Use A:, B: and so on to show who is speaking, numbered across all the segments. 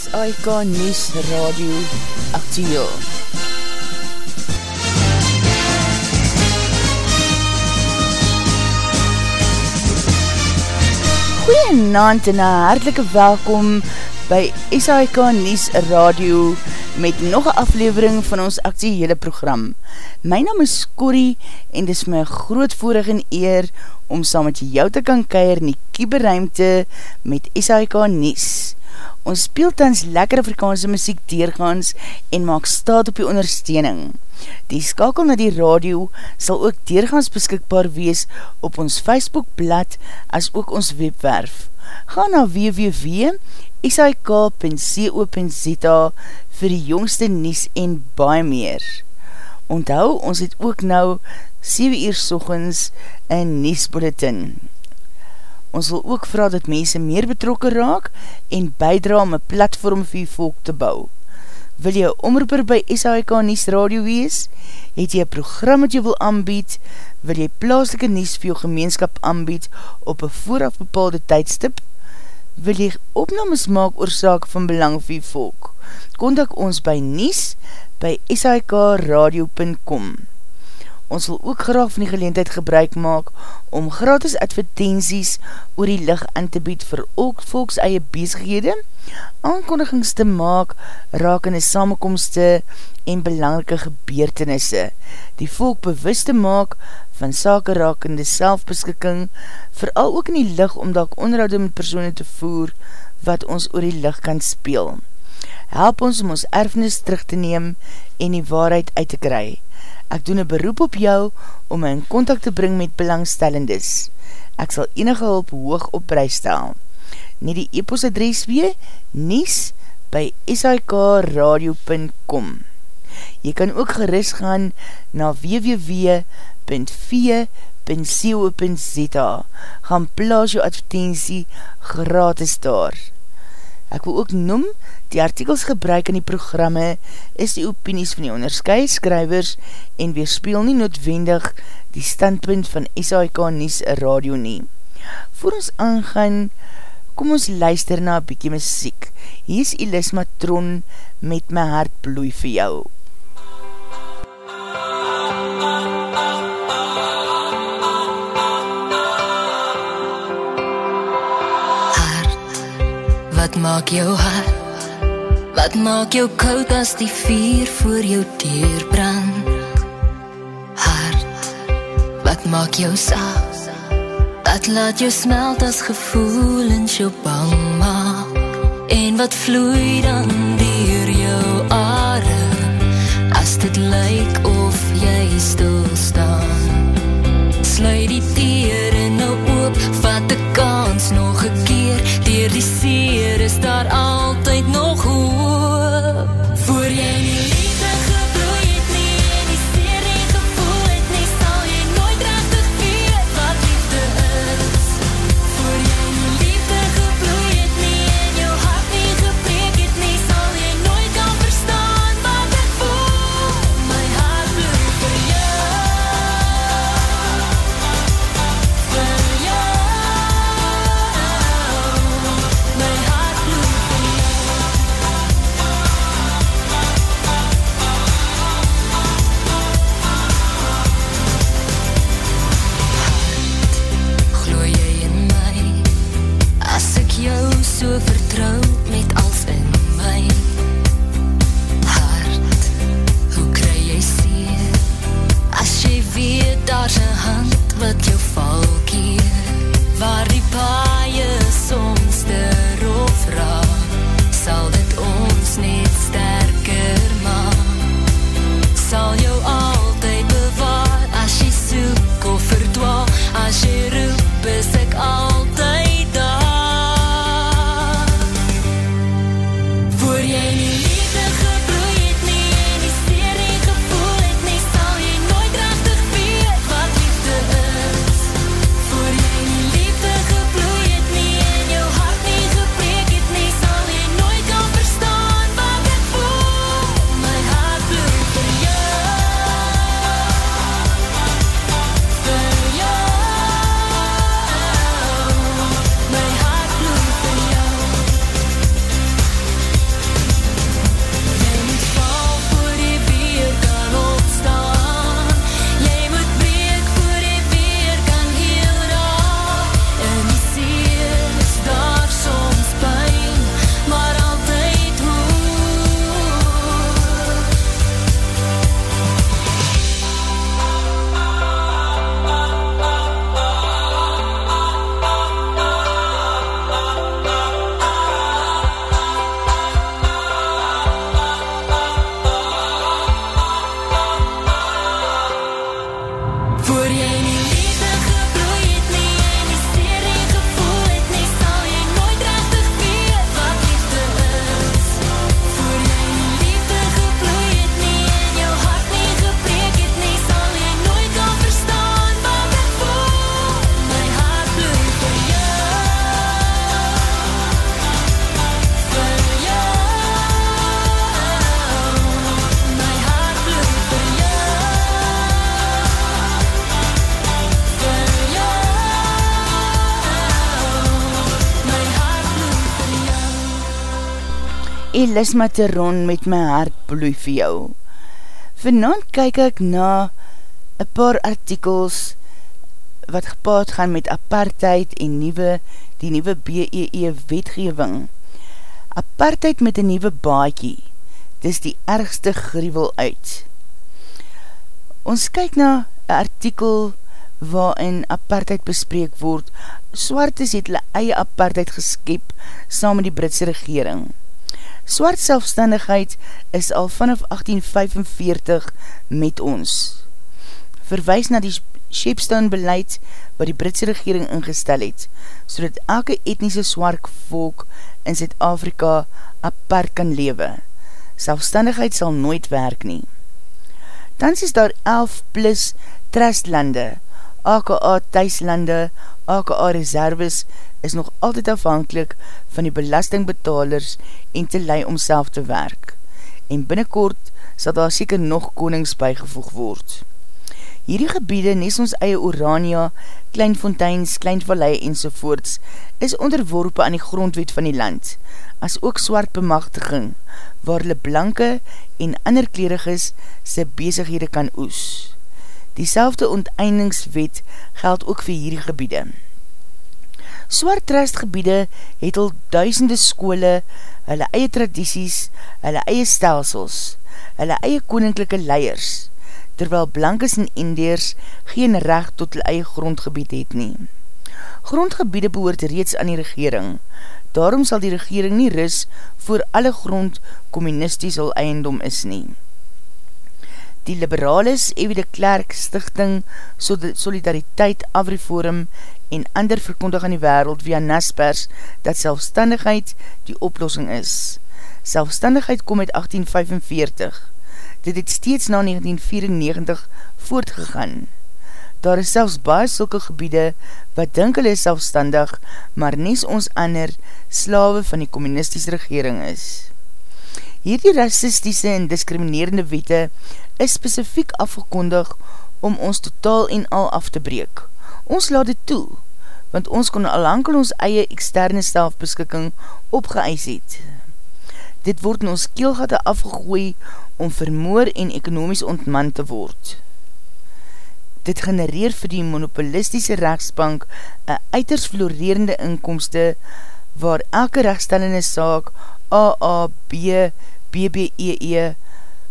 A: SAIK News Radio Actieel. Goeienavond en een hartelike welkom by SAIK News Radio met nog een aflevering van ons actiehele program. My naam is Corrie en dis my grootvoerig en eer om saam met jou te kan keir in die kieberuimte met SAIK News. Ons speel tans lekker Afrikaanse muziek deurgaans en maak staat op die ondersteuning. Die skakel na die radio sal ook deurgaans beskikbaar wees op ons Facebookblad as ook ons webwerf. Ga na www.sik.co.za vir die jongste nies en baie meer. Onthou, ons het ook nou 7 uur sochens een niesbulletin. Ons wil ook vraag dat mense meer betrokken raak en bijdra om een platform vir volk te bou. Wil jy omroeper by SHK Nies Radio wees? Het jy een program wat jy wil aanbied? Wil jy plaaslike nies vir jou gemeenskap aanbied op een vooraf bepaalde tydstip? Wil jy opnames maak oor saak van belang vir volk? Contact ons by nies by shkradio.com Ons wil ook graag van die geleentheid gebruik maak om gratis advertenties oor die licht aan te bied vir ook volks eie bezighede, aankondigings te maak, rakende samenkomste en belangrike gebeurtenisse, die volk bewust te maak van sake rakende selfbeskikking, vooral ook in die licht om dat onderhoud met persoene te voer wat ons oor die licht kan speel. Help ons om ons erfenis terug te neem en die waarheid uit te kry. Ek doen een beroep op jou om my in contact te bring met belangstellendes. Ek sal enige hulp hoog op prijs stel. Nie die e-post adres wee, nies by sikradio.com Jy kan ook geris gaan na www.v.co.za Gaan plaas jou advertentie gratis daar. Ek wil ook noem, die artikels gebruik in die programme is die opinies van die onderskei skrywers en weerspeel nie noodwendig die standpunt van SAIK Nies Radio nie. Voor ons aangaan, kom ons luister na bykie muziek. Hier is Elis Matron met my hart bloei vir jou.
B: Wat maak jou hart? Wat maak jou koud as die vuur voor jou deur brand? Hart, wat maak jou saak? Wat laat jou smelt as gevoelens jou bang maak? En wat vloei dan deur jou are? As dit lyk of jy stil staan. Sluit die deur nou oop, vat nog 'n keer. Deur die seer is daar altyd nog
A: Elis Materon met my hart bloei vir jou. Vanavond kyk ek na een paar artikels wat gepaard gaan met apartheid en nieuwe, die nieuwe BEE e wetgeving. Apartheid met een nieuwe baadjie, dis die ergste gruwel uit. Ons kyk na een artikel waarin apartheid bespreek word, Swartes het hulle eie apartheid geskep saam met die Britse regering. Swart selfstandigheid is al vanaf 1845 met ons. Verwijs na die Shepstone beleid wat die Britse regering ingestel het, so dat elke etnische swart volk in Zuid-Afrika apart kan lewe. Selfstandigheid sal nooit werk nie. Tans is daar 11 plus trustlande, AKA thuislande, AKA reserves is nog altyd afhankelijk van die belastingbetalers en te lei om self te werk. En binnenkort sal daar seker nog konings bygevoeg word. Hierdie gebiede, nes ons eie Orania, Kleinfonteins, Kleinvallei en sovoorts, is onderworpe aan die grondwet van die land, as ook swart bemachtiging, waar hulle blanke en ander kleriges sy bezighede kan oes. Diezelfde onteindingswet geld ook vir hierdie gebiede. Swart trustgebiede het al duisende skole, hulle eie tradities, hulle eie stelsels, hulle eie koninklijke leiers, terwyl blankes en indiers geen recht tot hulle eie grondgebied het nie. Grondgebiede behoort reeds aan die regering, daarom sal die regering nie ris voor alle grond communisties al eiendom is nie. Die Liberalis, Ewie de Klerk, Stichting, Solidariteit, Avriforum en ander verkondig aan die wereld via Naspers dat selfstandigheid die oplossing is. Selfstandigheid kom uit 1845. Dit het steeds na 1994 voortgegaan. Daar is selfs baie sulke gebiede wat dink hulle is selfstandig, maar nes ons ander slawe van die communistische regering is. Hierdie racistische en discriminerende wette is specifiek afgekondig om ons totaal en al af te breek. Ons laat dit toe, want ons kon alankel ons eie externe selfbeskikking opgeëis het. Dit word in ons keelgate afgegooi om vermoor en ekonomies ontman te word. Dit genereer vir die monopolistische rechtsbank een uiters florerende inkomste waar elke rechtstellende saak AA, B, BBEE, e,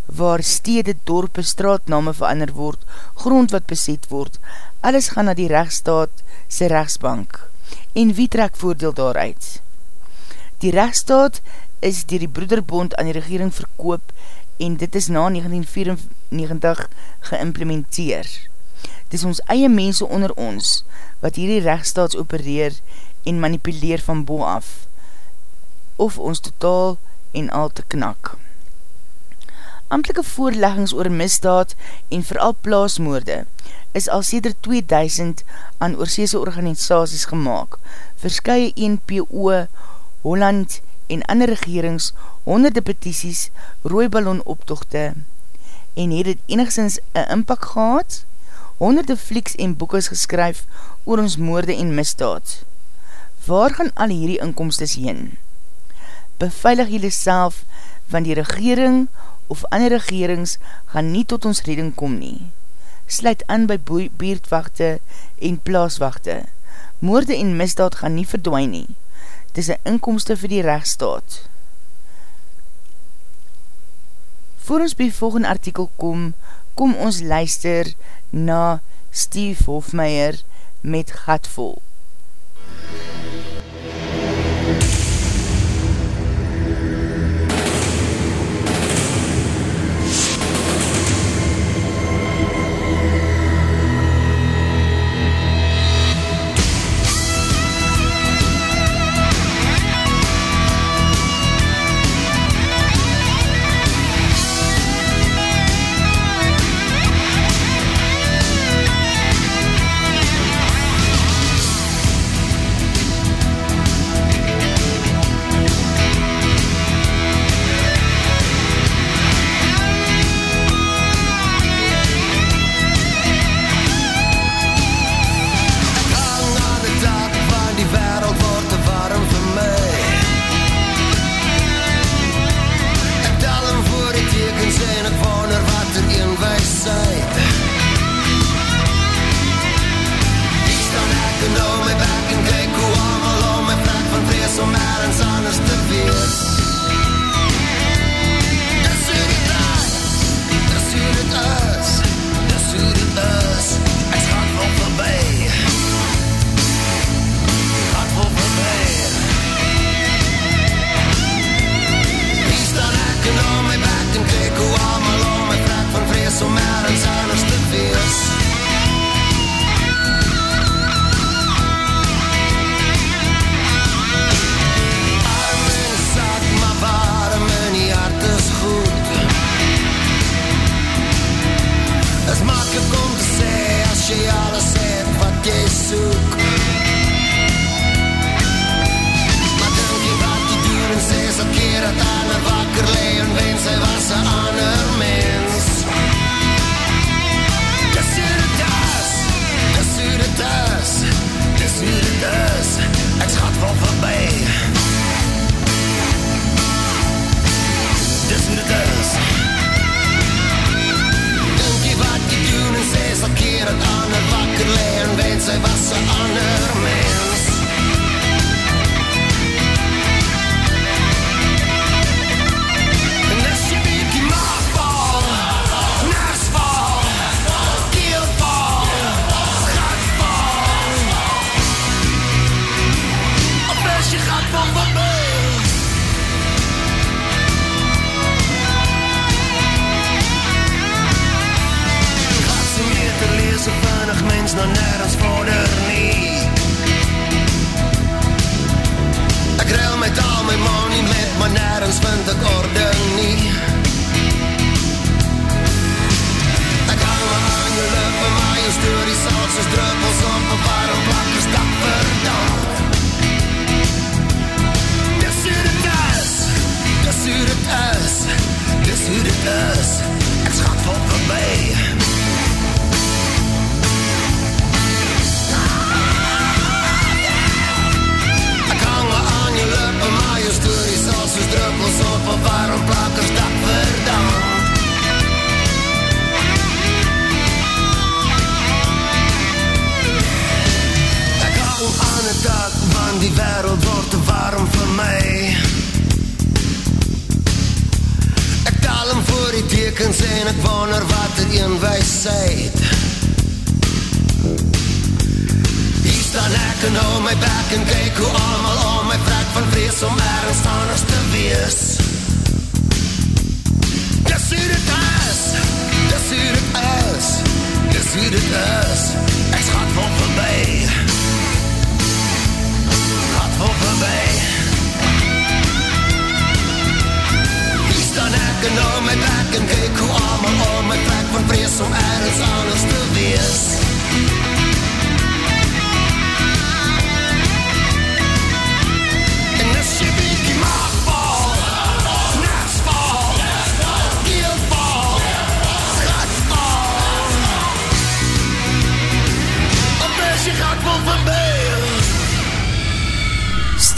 A: waar stede, dorpe, straatname verander word, grond wat beset word, alles gaan na die rechtsstaat sy rechtsbank. En wie trek voordeel daaruit? Die rechtsstaat is dier die broederbond aan die regering verkoop en dit is na 1994 geïmplementeer. Dit is ons eie mense onder ons wat hierdie rechtsstaats opereer en manipuleer van bo af of ons totaal en al te knak amtelike voorleggings oor misdaad en vooral plaasmoorde is al sêder 2000 aan oorseese organisaties gemaakt. Verskye NPO, Holland en ander regerings, honderde petities, rooiballon optochte en het het enigszins een inpak gehad? Honderde flieks en boekes geskryf oor ons moorde en misdaad. Waar gaan al hierdie inkomstes heen? Beveilig jylle self van die regering of ander regerings gaan nie tot ons redding kom nie. Sluit aan by beerdwachte en plaaswachte. Moorde en misdaad gaan nie verdwijn nie. Dis een inkomste vir die rechtsstaat. Voor ons by volgende artikel kom, kom ons luister na Steve Hofmeyer met Gatvol.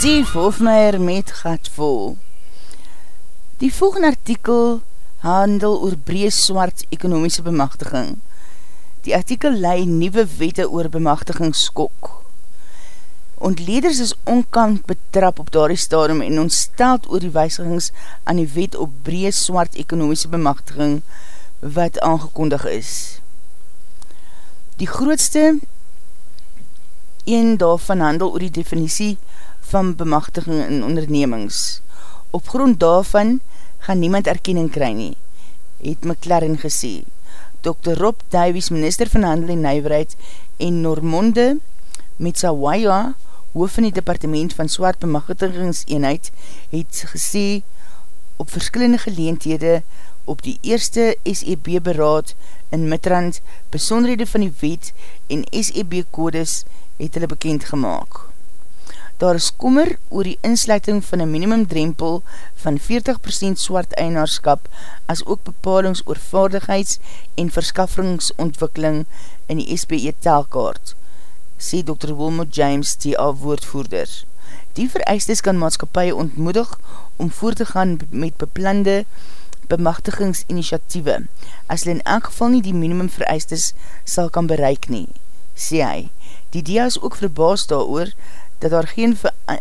A: Steve Hofmeyer met Gatvol. Die volgende artikel handel oor brees swart ekonomiese bemachtiging. Die artikel lei nieuwe wette oor bemachtiging skok. Ontleders is onkant betrap op daardie stadium en ontsteld oor die wijzigings aan die wet op breed swart ekonomiese bemachtiging wat aangekondig is. Die grootste 1 daarvan handel oor die definitie van bemachtiging in ondernemings. Op grond daarvan gaan niemand erkenning kry nie, het McLaren gesê. Dr. Rob Davies, minister van Handel en Nijverheid en Normonde Metsawaya, hoof van die departement van swaard bemachtigingseenheid, het gesê op verskillende geleenthede op die eerste SEB beraad in Midrand besonderhede van die wet en SEB kodes het hulle bekend gemaakt. Daar is kommer oor die insluiting van een minimumdrempel van 40% swart einaarskap as ook bepalings oor vaardigheids- en verskaffingsontwikkeling in die SPE taalkaart, sê Dr. Wilmot James, TA woordvoerder. Die vereistes kan maatskapie ontmoedig om voort te gaan met beplande bemachtigingsinitiatieve, as hulle in elk geval nie die minimum vereistes sal kan bereik nie sê hy. Die DEA is ook verbaas daar oor, dat daar geen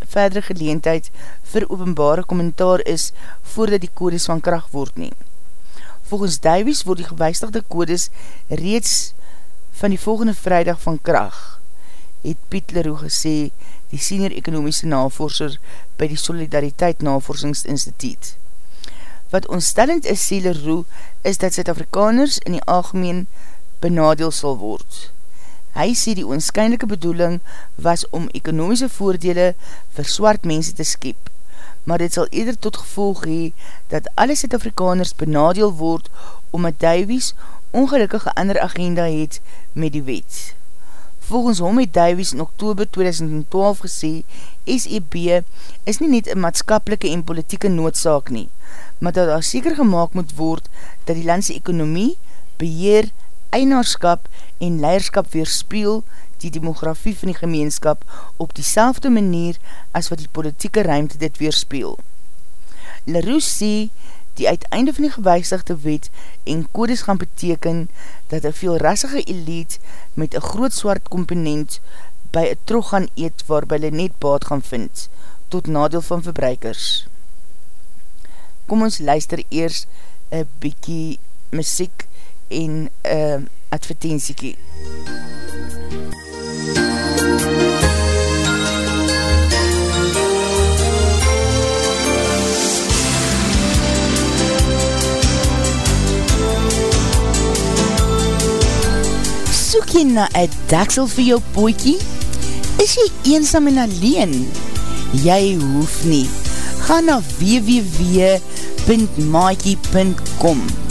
A: verdere geleentheid vir openbare kommentaar is voordat die kodes van kracht word nie. Volgens Davies word die gewijstigde kodes reeds van die volgende vrijdag van kracht, het Piet Leroe gesê, die senior ekonomiese navorser by die Solidariteit Navorsingsinstituut. Wat ontstellend is, sê Leroe, is dat Zuid-Afrikaners in die algemeen benadeel sal word. Hy sê die onskynlijke bedoeling was om ekonomiese voordele vir swart mense te skep, maar dit sal eerder tot gevolg hee dat alle Zuid-Afrikaners benadeel word omdat Davies ongelukkige ander agenda het met die wet. Volgens hom het Davies in oktober 2012 gesê, SEB is nie net een maatskapelike en politieke noodzaak nie, maar dat daar seker gemaakt moet word dat die landse ekonomie, beheer, einaarskap en leierskap weerspeel die demografie van die gemeenskap op die manier as wat die politieke ruimte dit weerspeel. Leroux sê, die uiteinde van die gewijsigde wet en kodes gaan beteken dat een veel rassige elite met een groot zwart komponent by een trog gaan eet waarby hulle net baad gaan vind, tot nadeel van verbruikers. Kom ons luister eers een bykie muziek en uh, advertentiekie. Soek jy na een daksel vir jou poekie? Is jy eensam en alleen? Jy hoef nie. Ga na www.maakie.com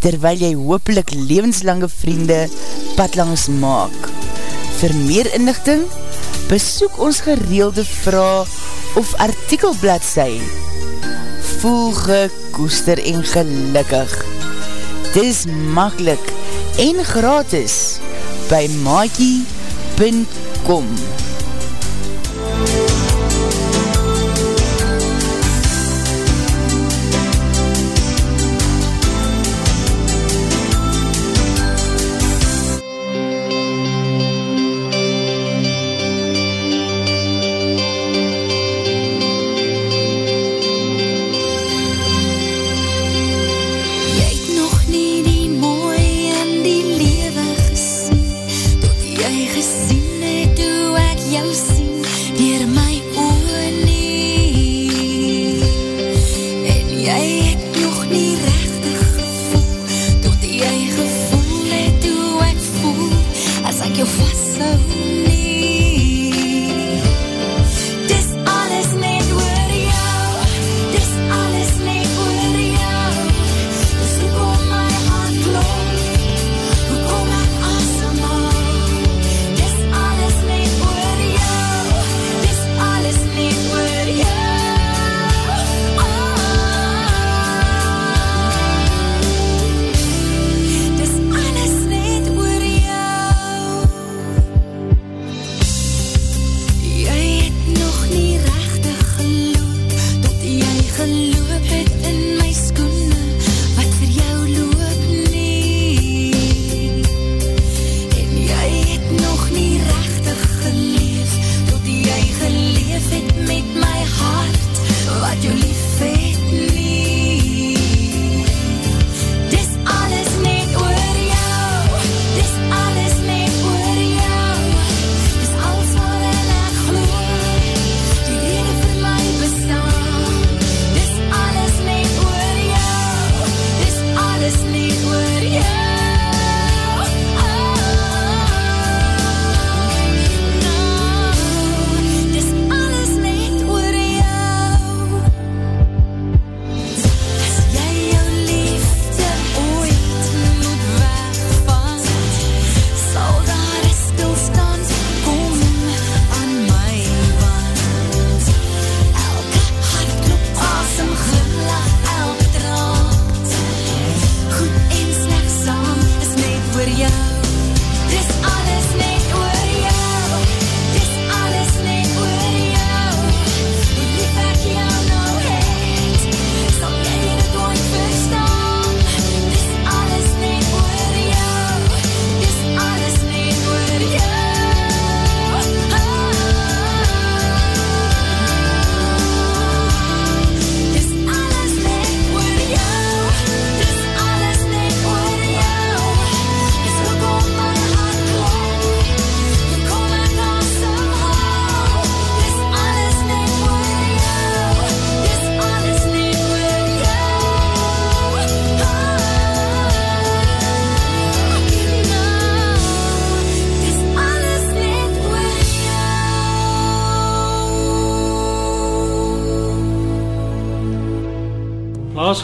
A: terwyl jy hoopelik levenslange vriende padlangs maak. Vir meer inlichting, besoek ons gereelde vraag of artikelblad sy. Voel gekoester en gelukkig. Dis makkelijk en gratis by maakie.com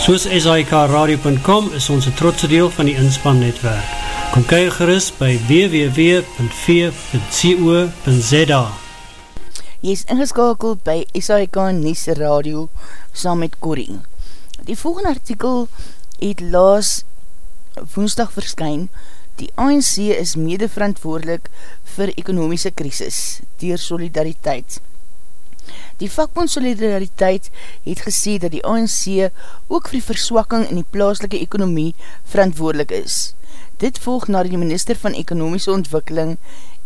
C: Soos SIKRadio.com is ons een trotse deel van die inspannetwerk. Kom kyk gerust by www.v.co.za
A: Jy is ingeskakeld by SIK Nies Radio saam met Corrie. Die volgende artikel het laas woensdag verskyn Die ANC is mede verantwoordelik vir ekonomiese krisis dier solidariteit. Die vakbond solidariteit het gesê dat die ANC ook vir die verswakking in die plaaslike ekonomie verantwoordelik is. Dit volg na die minister van ekonomische ontwikkeling,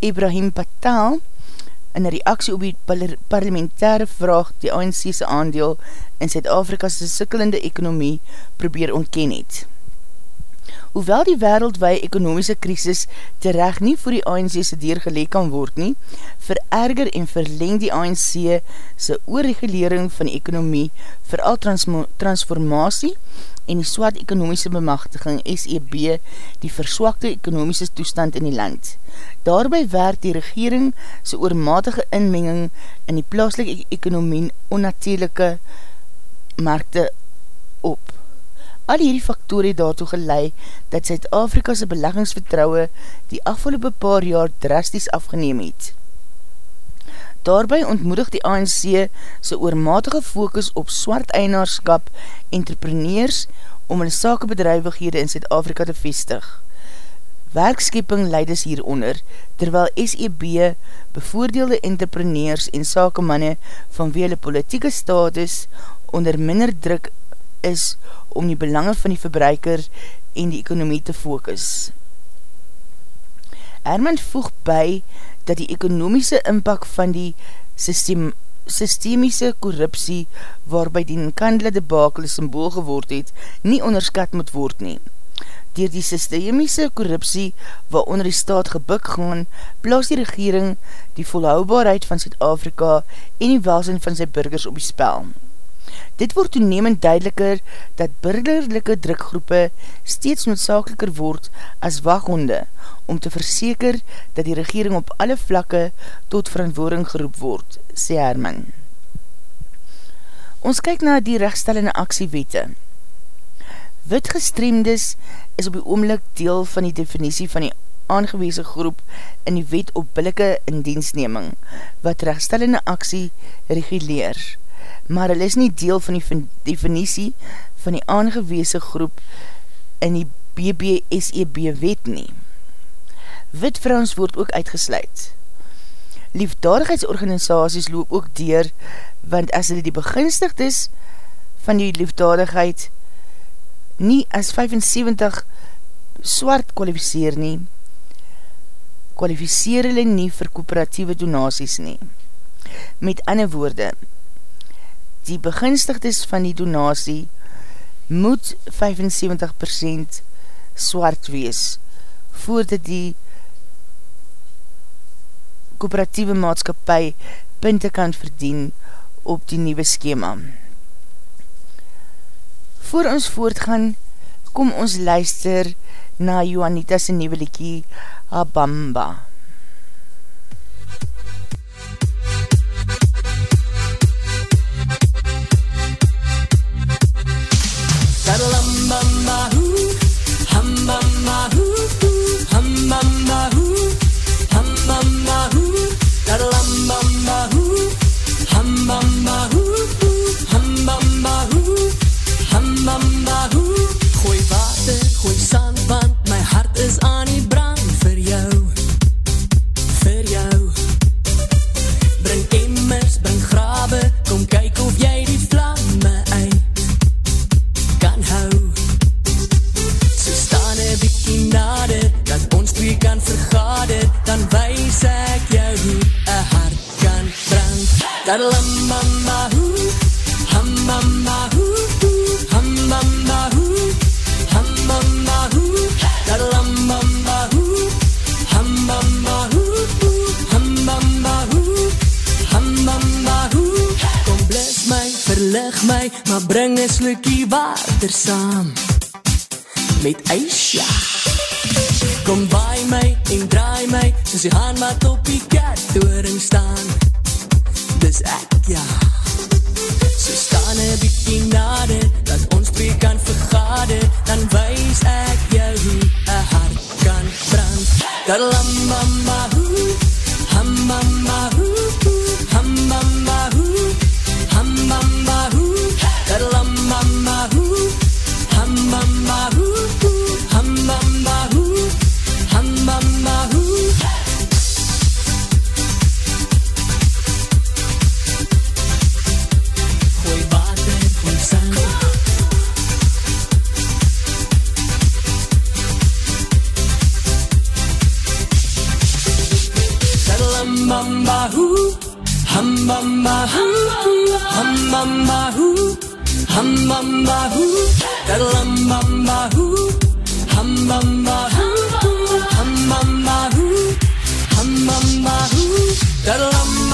A: Ibrahim Patel, in reaksie op die parlementaire vraag die ANC's aandeel in Zuid-Afrika's sikkelende ekonomie probeer ontken het. Hoewel die wereldwaie ekonomiese krisis terecht nie voor die ANC se deur geleek kan word nie, vererger en verleng die ANC se oorregulering van die ekonomie vooral transformatie en die swart ekonomiese bemachtiging SEB die verswakte ekonomiese toestand in die land. Daarby werk die regering sy oormatige inmenging in die plaaslike e-, ekonomie onnatuurlijke markte op. Al hierdie faktore het daartoe gelei dat Zuid-Afrika'se beleggingsvertrouwe die afgelopen paar jaar drasties afgeneem het. Daarby ontmoedig die ANC sy oormatige focus op swart eienaarskap entrepreneurs om hulle sakebedrijvighede in Zuid-Afrika te vestig. Werkskeping leides hieronder, terwyl SEB bevoordeelde entrepreneurs en sakemanne vanwe hulle politieke status onder minder druk is om die belange van die verbruiker en die ekonomie te focus. Herman voeg by dat die ekonomiese impak van die system, systemiese korruptie waarby die nkandele debakel symbool geword het, nie onderskat moet word nie. Door die systemiese korruptie waaronder die staat gebuk gaan, plaas die regering die volhoubaarheid van Zuid-Afrika en die welzijn van sy burgers op die spel. Dit word toenemend duideliker dat burgerlijke drukgroepe steeds noodzakeliker word as waghonde om te verseker dat die regering op alle vlakke tot verantwoording geroep word, sê Herman. Ons kyk na die rechtstellende actiewete. Wit gestreemdes is op die oomlik deel van die definitie van die aangeweese groep in die wet op billike indiensneming, wat rechtstellende actie reguleer maar hulle is nie deel van die definitie van die aangeweese groep in die BBSEB e wet nie. Wit vrouwens word ook uitgesluit. Liefdadigheidsorganisaties loop ook deur, want as hulle die beginstigd is van die liefdadigheid nie as 75 swart kwalificeer nie, kwalificeer hulle nie vir kooperatieve donaties nie. Met ander woorde, die beginstigdes van die donatie moet 75% swart wees voordat die kooperatieve maatskapie punte kan verdien op die nieuwe schema. Voor ons voortgaan, kom ons luister na Johannita's nieuwe liekie Habamba.
D: Gooi Dalalambambahu, hambambahu, hambambahu, hambambahu, dalalambambahu, hambambahu, hambambahu, hambambahu. Kom bless my, verlig my, maar bring 'n slukkie water saam met ysja. Kom by my en draai my, soos die haan wat op die kerktoring staan. Dis ek, ja. So staan 'n bietjie nader, dat ons preek kan vergader, dan wys ek jou hoe 'n hart kan brand. Dalalambambahu, hambambahu, hambambahu, hambambahu, dalalambambahu, hambambahu, hambambahu, hambambahu, dalalambambahu,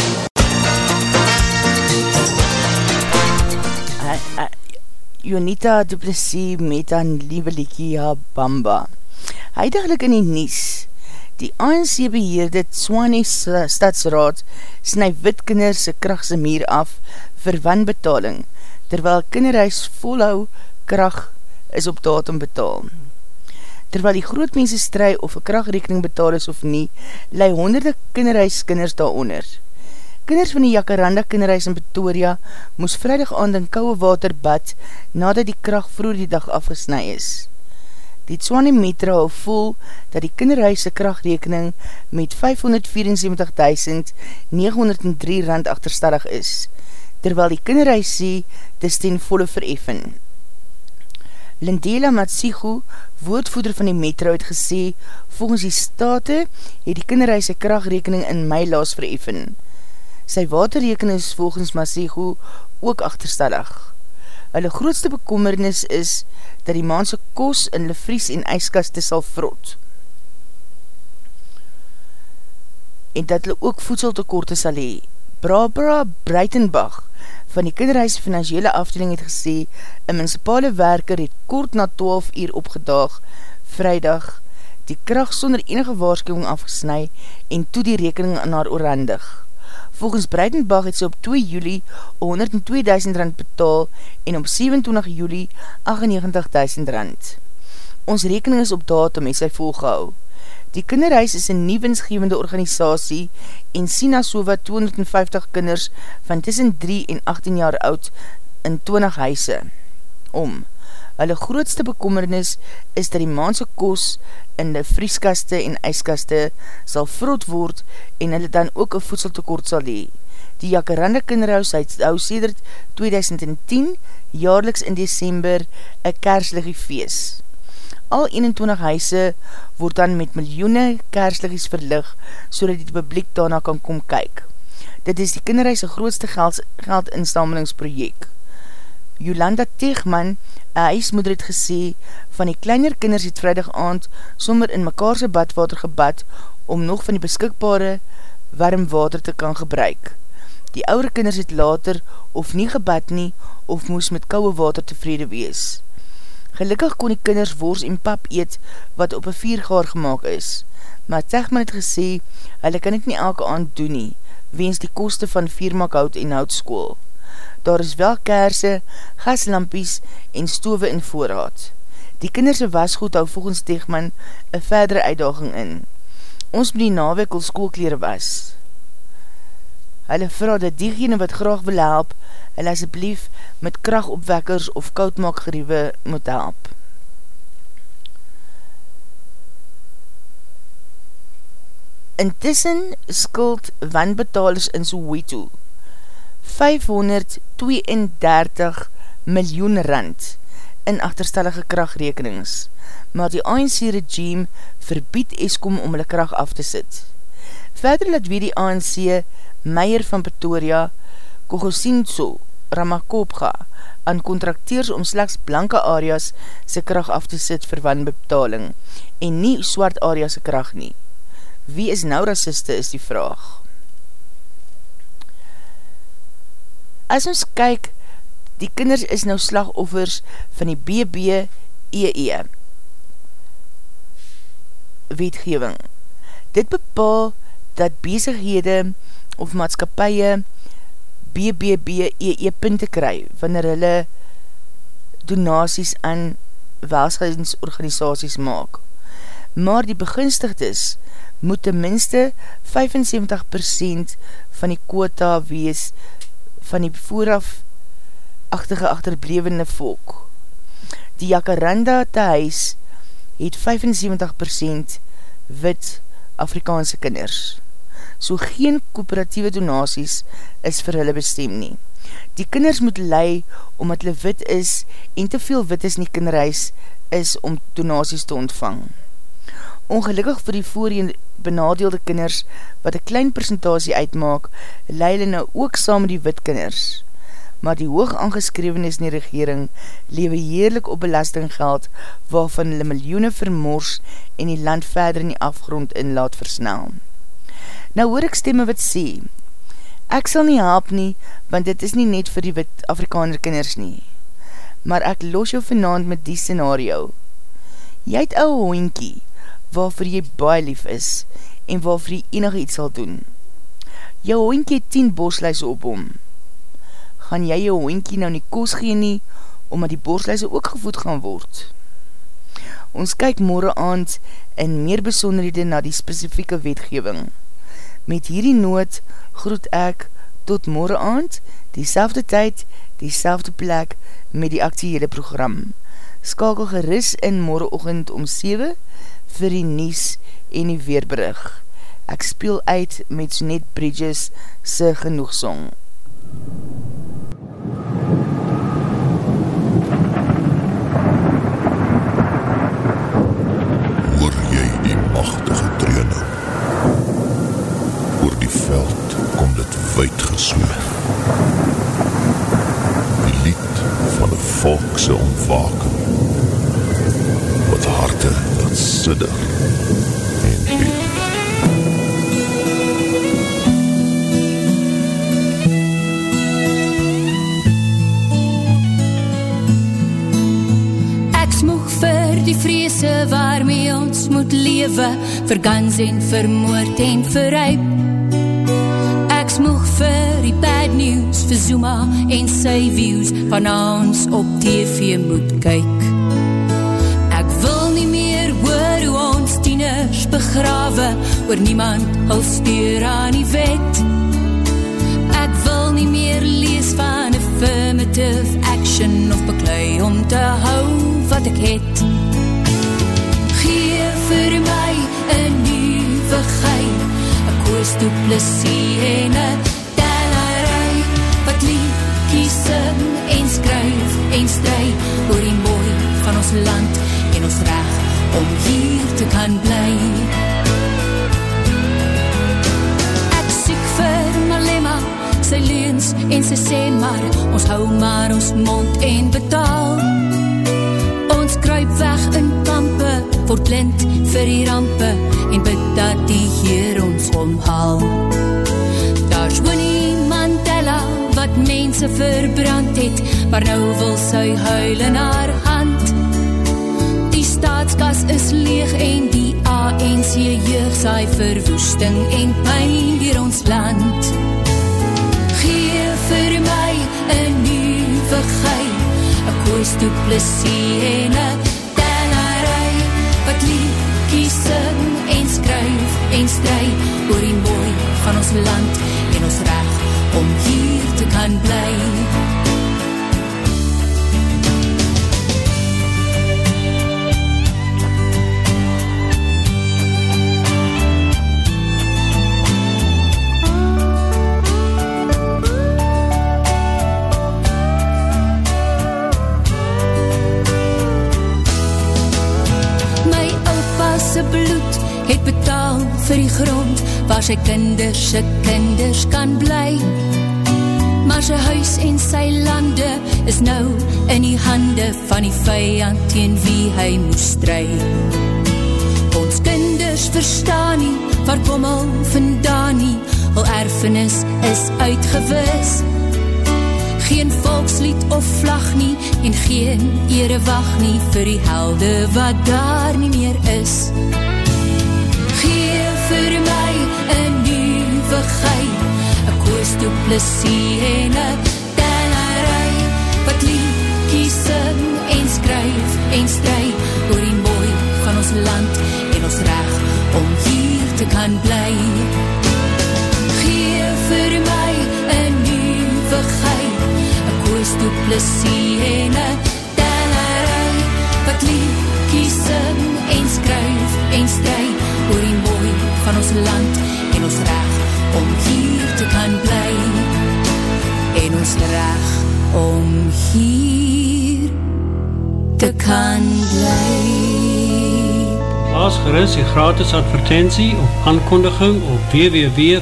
A: Jonita Duplessis met aan liewe Likia Bamba. Huidiglik in die Nies, die ANC beheerde Tswane Stadsraad snu witkinders se krachtse meer af vir wanbetaling, terwyl kinderhuis volhou kracht is op datum betaal. Terwyl die grootmense stry of een krachtrekening betaal is of nie, lei honderde kinderhuiskinders daaronder. Kinders van die Jacaranda kinderhuis in Pretoria moes vrijdag aand in kouwe water bad nadat die kracht vroeg die dag afgesnui is. Die Tswane Metro hou voel dat die kinderhuise krachtrekening met 574.903 rand achterstallig is, terwyl die kinderhuis sê dis ten volle vereffen. Lindela Matsigo, woordvoeder van die metro, het gesê, volgens die state het die kinderhuise krachtrekening in my laas vereffen. Sy waterrekening is volgens Matsigo ook achterstallig. Hulle grootste bekommernis is dat die maanse kos in hulle vries en ijskaste sal vrot. En dat hulle ook voedseltekorte sal hee. Barbara Breitenbach van die kinderhuis financiële afdeling het gesê, een municipale werker het kort na 12 uur opgedaag, vrijdag, die kracht sonder enige waarschuwing afgesnui en toe die rekening aan haar oorhandig. Volgens Breitenbach het sy op 2 juli 102.000 rand betaal en op 27 juli 98.000 rand. Ons rekening is op datum en sy volgehou. Die kinderhuis is een nie winsgevende organisatie en sien as so wat 250 kinders van tussen 3 en 18 jaar oud in 20 huise. Om. Hulle grootste bekommernis is dat die maanse kos in die vrieskaste en ijskaste sal vrot word en hulle dan ook een voedseltekort sal hee. Die Jacaranda kinderhuis hou sedert 2010 jaarliks in december een kersliggie feest. Al 21 huise word dan met miljoene kersliggies verlig, so dat die publiek daarna kan kom kyk. Dit is die kinderhuise grootste geld, geldinstamingsprojek. Jolanda Tegman, een huismoeder het gesê, van die kleiner kinders het vrijdag aand sommer in mekaarse badwater gebad, om nog van die beskikbare warm water te kan gebruik. Die ouwe kinders het later of nie gebad nie, of moes met kouwe water tevrede wees. Gelukkig kon die kinders woors en pap eet wat op een viergaar gemaakt is, maar Tegman het gesê, hulle kan het nie elke aand doen nie, wens die koste van viermakhout en houtskool. Daar is wel kerse, gaslampies en stove in voorraad. Die kinderse wasgoed hou volgens Tegman een verdere uitdaging in. Ons moet die nawek al skoolkleren was. Hulle vraag dat diegene wat graag wil help, hulle asjeblief met krachtopwekkers of koudmaakgeriewe moet help. Intussen skuld wanbetalers in Soweto 532 miljoen rand in achterstellige krachtrekenings, maar die ANC regime verbied Eskom om hulle kracht af te sit. Verder laat weer die ANC Meijer van Pretoria, Kogosinso, Ramakopga, aan contracteers om slechts blanke areas sy kracht af te sit vir wanbetaling en nie swart areas sy kracht nie. Wie is nou raciste is die vraag. As ons kyk, die kinders is nou slagoffers van die BBEE wetgeving. Dit bepaal dat bezighede of maatskapie BBBEE e punte kry wanneer hulle donaties aan welschijnsorganisaties maak. Maar die begunstigdes moet ten minste 75% van die quota wees van die vooraf achtige achterblevende volk. Die Jacaranda te huis het 75% wit Afrikaanse kinders. So geen kooperatieve donaties is vir hulle bestem nie. Die kinders moet lei omdat hulle wit is en te veel wit is in die kinderhuis is om donaties te ontvang. Ongelukkig vir die voorheen benadeelde kinders wat een klein percentage uitmaak, leid hulle nou ook saam met die wit kinders. Maar die hoog aangeskrevenis in die regering lewe heerlik op belastinggeld waarvan hulle miljoene vermoors en die land verder in die afgrond in laat versnel. Nou hoor ek stemme wat sê, ek sal nie help nie, want dit is nie net vir die wit Afrikaner kinders nie. Maar ek los jou vanavond met die scenario. Jy het ou hoinkie, waarvoor jy baie lief is en waarvoor jy enig iets sal doen. Jou hoentje het 10 bosluise op hom. Gaan jy jou hoentje nou nie koos gee nie, omdat die bosluise ook gevoed gaan word? Ons kyk morgen aand in meer besonderhede na die specifieke wetgeving. Met hierdie nood groet ek tot morgen aand, die tyd, die plek met die actiehede program. Skakel geris in morgenochtend om 7 vir die Nies en die Weerbrug. Ek speel uit met Sonet Bridges se genoegsong.
E: Hoor
B: lewe, vir gans en vir moord en vir ryp. Ek smoeg vir die bad news, vir Zuma en sy views, van ons op TV moet kyk. begrawe oor niemand al steur aan die wet ek wil nie meer lees van affirmative action of beklui om te hou wat ek het geef koos toe plesie en een tellerij wat lief kiesing en skryf en strui oor die mooi van ons land en ons recht om hier te kan bly. Ek siek vir Malema, sy leens en sy sê maar, ons hou maar ons mond en betaal. Ons kruip weg in kampe, word blind vir die rampe, en bid dat die Heer ons omhaal. Daar's Winnie Mandela wat mense verbrand het, maar nou wil sy huil in haar hand. Die staatskas is leeg en die ANC jeug saai verwoesting en pyn deur ons land. Gee vir my 'n nuwe gey, 'n koes toe plesie en 'n tannery wat liedjies sing en skryf en strijd oor die mooi van ons land en ons recht om hier te kan blijf. Het betaal vir die grond waar sy kinders sy kinders kan bly. Maar sy huis en sy lande is nou in die hande van die vijand teen wie hy moest stry. Ons kinders verstaan nie, waar kom al vandaan nie, al erfenis is uitgewis. Geen volkslied of vlag nie, en geen ere wacht nie, vir die helde wat daar nie meer is. Geef vir my een nieuwe gei, een koos toe plesie en een tellerij, wat liekie sing en skryf en strijd, oor die mooi van ons land en ons recht, om hier te kan bly. Geef vir my een nieuwe gei, een koos toe plesie en een tellerij, wat liekie sing en skryf en strijd, oor die van ons land en ons recht om hier te kan bly. En ons recht om hier te kan bly.
C: Laas gerust die gratis advertentie op aankondiging op www.v.co.za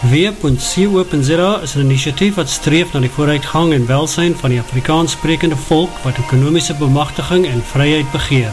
C: W.co.za is een initiatief wat streef na die vooruitgang en welsijn van die Afrikaans sprekende volk wat ekonomische bemachtiging en vryheid begeer,